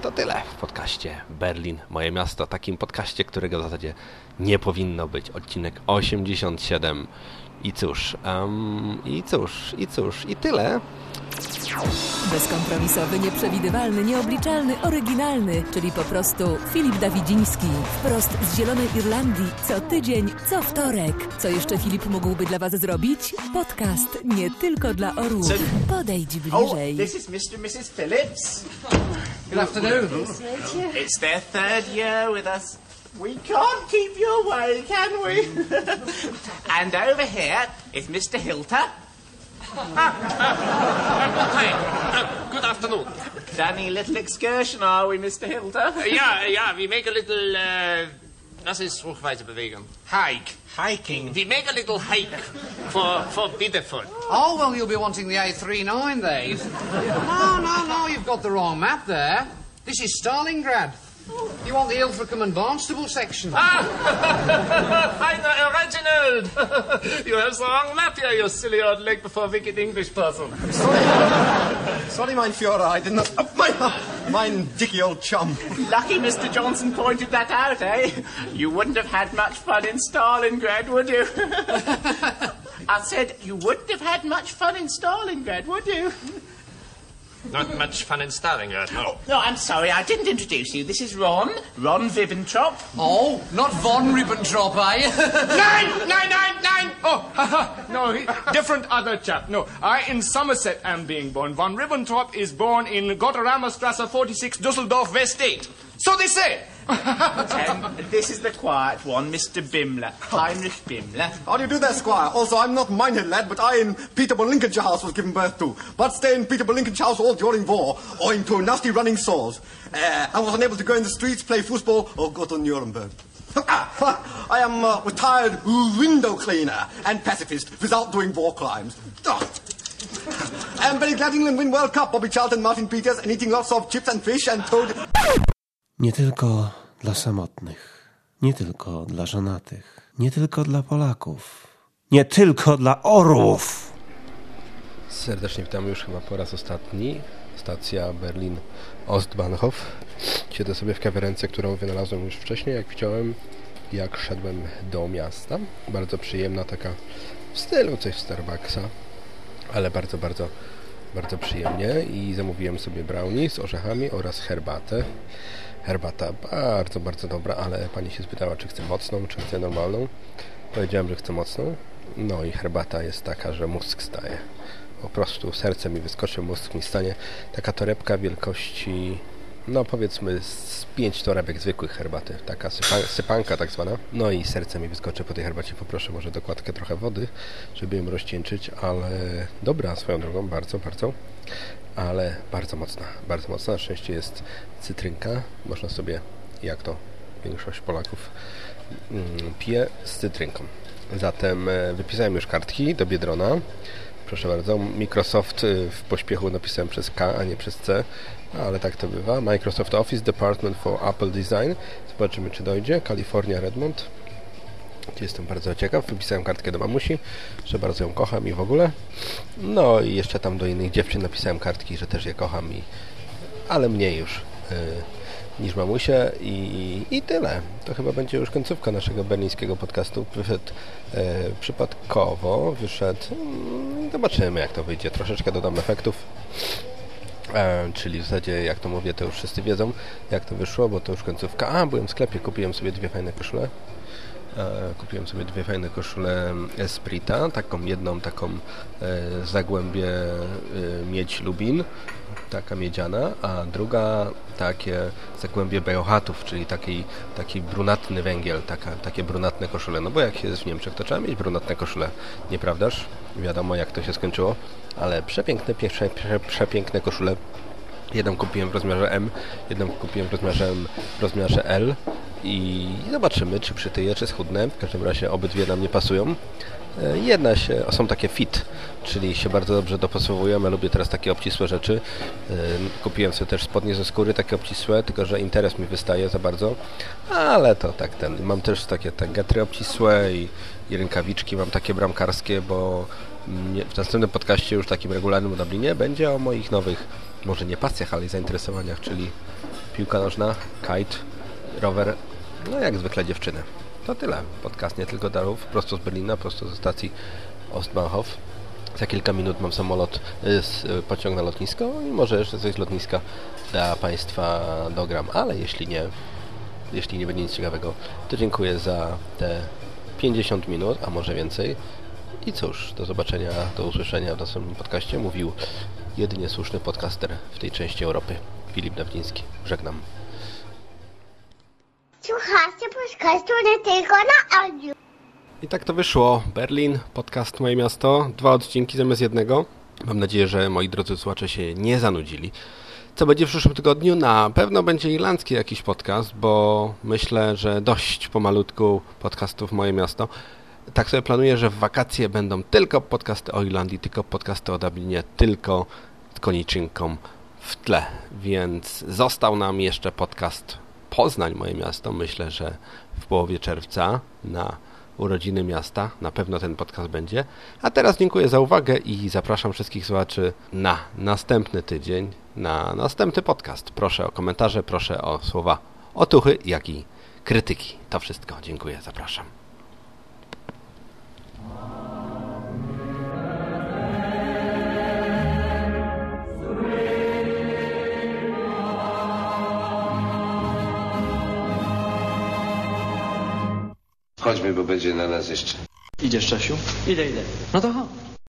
to tyle w podcaście Berlin, moje miasto. Takim podcaście, którego w zasadzie nie powinno być. Odcinek 87. I cóż, um, i cóż, i cóż, i tyle. Bezkompromisowy, nieprzewidywalny, nieobliczalny, oryginalny, czyli po prostu Filip Dawidziński. Wprost z Zielonej Irlandii, co tydzień, co wtorek. Co jeszcze Filip mógłby dla Was zrobić? Podcast nie tylko dla orłów. Podejdź bliżej. Oh, this is Mr. Mrs. Phillips. Good afternoon. It's their third year with us. We can't keep you away, can we? [laughs] and over here is Mr. Hilter. Hi. Uh, good afternoon. Planning a little excursion, are we, Mr. Hilter? Yeah, yeah. we make a little, uh, das ist Hochweise bewegen. Hike. Hiking. We make a little hike for, for Biddeford. Oh, well, you'll be wanting the A39 days. No, no, no, you've got the wrong map there. This is Stalingrad. You want the Ilfracombe and Barnstable section. Ah! [laughs] I'm Reginald! [laughs] you have the wrong map here, you silly old leg before wicked English person. [laughs] Sorry, mein Führer, I did not... Oh, mein, mein dicky old chum. Lucky Mr. Johnson pointed that out, eh? You wouldn't have had much fun in Stalingrad, would you? I said you wouldn't have had much fun in Stalingrad, would you? Not much fun in Stalingrad, no. No, I'm sorry, I didn't introduce you. This is Ron, Ron Viventrop. Oh, not Von Ribbentrop, eh? [laughs] Nine, nine, nine, nine. Oh, haha. [laughs] no, he, different other chap. No, I in Somerset am being born. Von Ribbentrop is born in Gotterama Strasse 46, Dusseldorf, West 8. So they say. and this is the quiet one, Mr. Bimler. Heinrich Bimler. How do you do that, Squire? Also, I'm not Minehead lad, but I in Peterborough, Lincolnshire House was given birth to. But stay in Peterborough, Lincolnshire House all during war, owing to nasty running sores. Uh, I was unable to go in the streets, play football, or go to Nuremberg. [laughs] I am a retired window cleaner and pacifist without doing war crimes. [laughs] I am very glad England win World Cup, Bobby Charlton, Martin Peters, and eating lots of chips and fish and toad. Nie tylko dla samotnych, nie tylko dla żonatych, nie tylko dla Polaków, nie tylko dla orłów. Serdecznie witam już chyba po raz ostatni. Stacja Berlin Ostbahnhof. Siedzę sobie w kawiarence, którą wynalazłem już wcześniej, jak widziałem, jak szedłem do miasta. Bardzo przyjemna, taka w stylu coś Starbucksa, ale bardzo, bardzo, bardzo przyjemnie. I zamówiłem sobie brownie z orzechami oraz herbatę. Herbata bardzo, bardzo dobra, ale pani się spytała, czy chcę mocną, czy chcę normalną. Powiedziałem, że chcę mocną. No i herbata jest taka, że mózg staje. Po prostu serce mi wyskoczy, mózg mi stanie. Taka torebka wielkości, no powiedzmy z pięć torebek zwykłych herbaty. Taka sypa sypanka tak zwana. No i serce mi wyskoczy po tej herbacie. Poproszę może dokładkę trochę wody, żeby ją rozcieńczyć, ale dobra swoją drogą, bardzo, bardzo ale bardzo mocna, bardzo mocna. Na szczęście jest cytrynka. Można sobie, jak to większość Polaków mm, pije, z cytrynką. Zatem e, wypisałem już kartki do Biedrona. Proszę bardzo, Microsoft y, w pośpiechu napisałem przez K, a nie przez C, ale tak to bywa. Microsoft Office Department for Apple Design. Zobaczymy, czy dojdzie. California Redmond. Jestem bardzo ciekaw. Wypisałem kartkę do mamusi, że bardzo ją kocham i w ogóle. No i jeszcze tam do innych dziewczyn napisałem kartki, że też je kocham i... ale mniej już yy, niż mamusie i, i tyle. To chyba będzie już końcówka naszego berlińskiego podcastu. Wyszedł yy, przypadkowo, wyszedł... Yy, zobaczymy jak to wyjdzie. Troszeczkę dodam efektów. E, czyli w zasadzie, jak to mówię, to już wszyscy wiedzą, jak to wyszło, bo to już końcówka. A, byłem w sklepie, kupiłem sobie dwie fajne koszule. E, kupiłem sobie dwie fajne koszule Esprita, taką jedną taką e, zagłębie e, miedź lubin, taka miedziana, a druga takie zagłębie bejohatów, czyli taki, taki brunatny węgiel, taka, takie brunatne koszule. No bo jak się jest w Niemczech, to trzeba mieć brunatne koszule, nieprawdaż? Wiadomo jak to się skończyło, ale przepiękne, prze, prze, przepiękne koszule. Jedną kupiłem w rozmiarze M, jedną kupiłem w rozmiarze w rozmiarze L i zobaczymy, czy przytyję, czy schudnę. W każdym razie obydwie nam nie pasują. Jedna się, są takie fit, czyli się bardzo dobrze dopasowują. Ja lubię teraz takie obcisłe rzeczy. Kupiłem sobie też spodnie ze skóry, takie obcisłe, tylko że interes mi wystaje za bardzo. Ale to tak ten. Mam też takie tak getry obcisłe i, i rękawiczki mam takie bramkarskie, bo w następnym podcaście już takim regularnym w Dublinie będzie o moich nowych, może nie pasjach, ale zainteresowaniach, czyli piłka nożna, kite, rower, no jak zwykle dziewczyny. To tyle. Podcast nie tylko darów, prosto z Berlina, prosto ze stacji Ostbahnhof. Za kilka minut mam samolot, z, pociąg na lotnisko i może jeszcze coś z lotniska dla Państwa dogram, ale jeśli nie, jeśli nie będzie nic ciekawego, to dziękuję za te 50 minut, a może więcej. I cóż, do zobaczenia, do usłyszenia w następnym podcaście. Mówił jedynie słuszny podcaster w tej części Europy, Filip Dawdziński. Żegnam. Słuchajcie podcastu nie tylko na audio. I tak to wyszło. Berlin, podcast Moje Miasto. Dwa odcinki zamiast jednego. Mam nadzieję, że moi drodzy słuchacze się nie zanudzili. Co będzie w przyszłym tygodniu? Na pewno będzie irlandzki jakiś podcast, bo myślę, że dość pomalutku podcastów Moje Miasto. Tak sobie planuję, że w wakacje będą tylko podcasty o Irlandii, tylko podcasty o Dublinie, tylko z koniczynką w tle. Więc został nam jeszcze podcast Poznań, moje miasto. Myślę, że w połowie czerwca na urodziny miasta. Na pewno ten podcast będzie. A teraz dziękuję za uwagę i zapraszam wszystkich słuchaczy na następny tydzień, na następny podcast. Proszę o komentarze, proszę o słowa otuchy, jak i krytyki. To wszystko. Dziękuję, zapraszam. Chodźmy, bo będzie na nas jeszcze. Idziesz, Czesiu? Idę, idę. No to chodź.